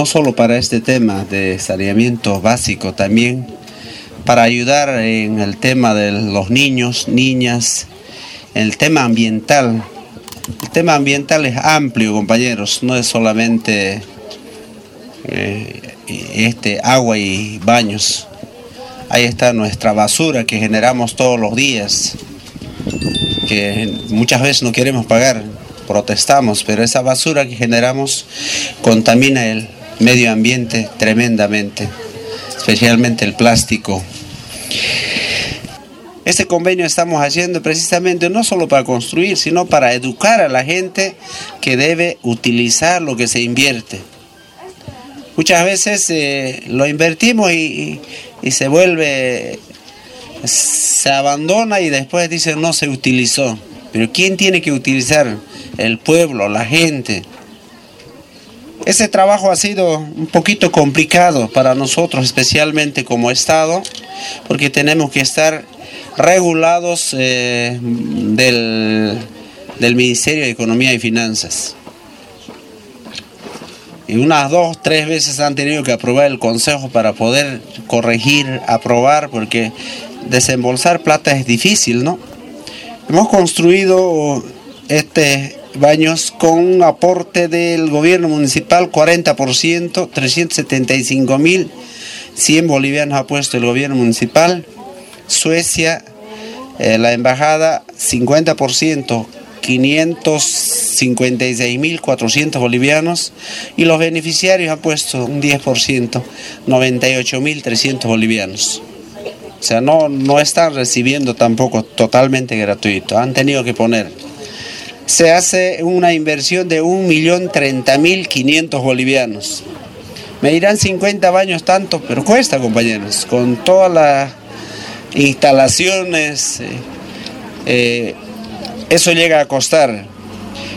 No solo para este tema de saneamiento básico, también para ayudar en el tema de los niños, niñas, el tema ambiental. El tema ambiental es amplio, compañeros, no es solamente eh, este agua y baños. Ahí está nuestra basura que generamos todos los días, que muchas veces no queremos pagar, protestamos, pero esa basura que generamos contamina el medio ambiente tremendamente, especialmente el plástico. Este convenio estamos haciendo precisamente no solo para construir, sino para educar a la gente que debe utilizar lo que se invierte. Muchas veces eh, lo invertimos y, y, se vuelve, se abandona y después dicen no se utilizó. Pero ¿quién tiene que utilizar? El pueblo, la gente. Ese trabajo ha sido un poquito complicado para nosotros, especialmente como Estado, porque tenemos que estar regulados eh, del, del Ministerio de Economía y Finanzas y unas dos, tres veces han tenido que aprobar el Consejo para poder corregir, aprobar, porque desembolsar plata es difícil, ¿no? Hemos construido este baños con aporte del gobierno municipal 40%, 375 mil 100 bolivianos ha puesto el gobierno municipal, Suecia, eh, la embajada 50%, 556.400 bolivianos y los beneficiarios han puesto un 10%, 98.300 bolivianos. O sea, no, no están recibiendo tampoco totalmente gratuito, han tenido que poner. Se hace una inversión de 1.030.500 bolivianos. Me dirán 50 baños tanto, pero cuesta, compañeros, con todas las instalaciones. Eh, eh, eso llega a costar.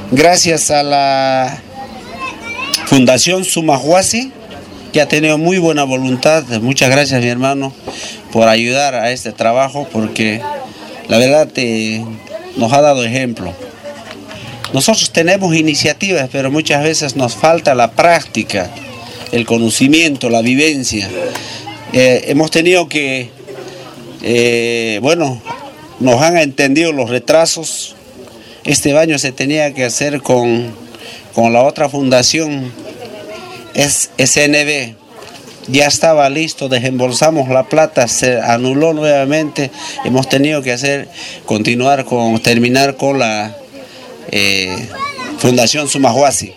Gracias a la Fundación Sumahuasi, que ha tenido muy buena voluntad. Muchas gracias, mi hermano, por ayudar a este trabajo, porque la verdad te, nos ha dado ejemplo. Nosotros tenemos iniciativas, pero muchas veces nos falta la práctica, el conocimiento, la vivencia. Eh, hemos tenido que, eh, bueno, nos han entendido los retrasos, este baño se tenía que hacer con, la otra fundación, es SNB. Ya estaba listo, desembolsamos la plata, se anuló nuevamente. Hemos tenido que hacer, continuar con, terminar con la eh, Fundación Sumahuasi.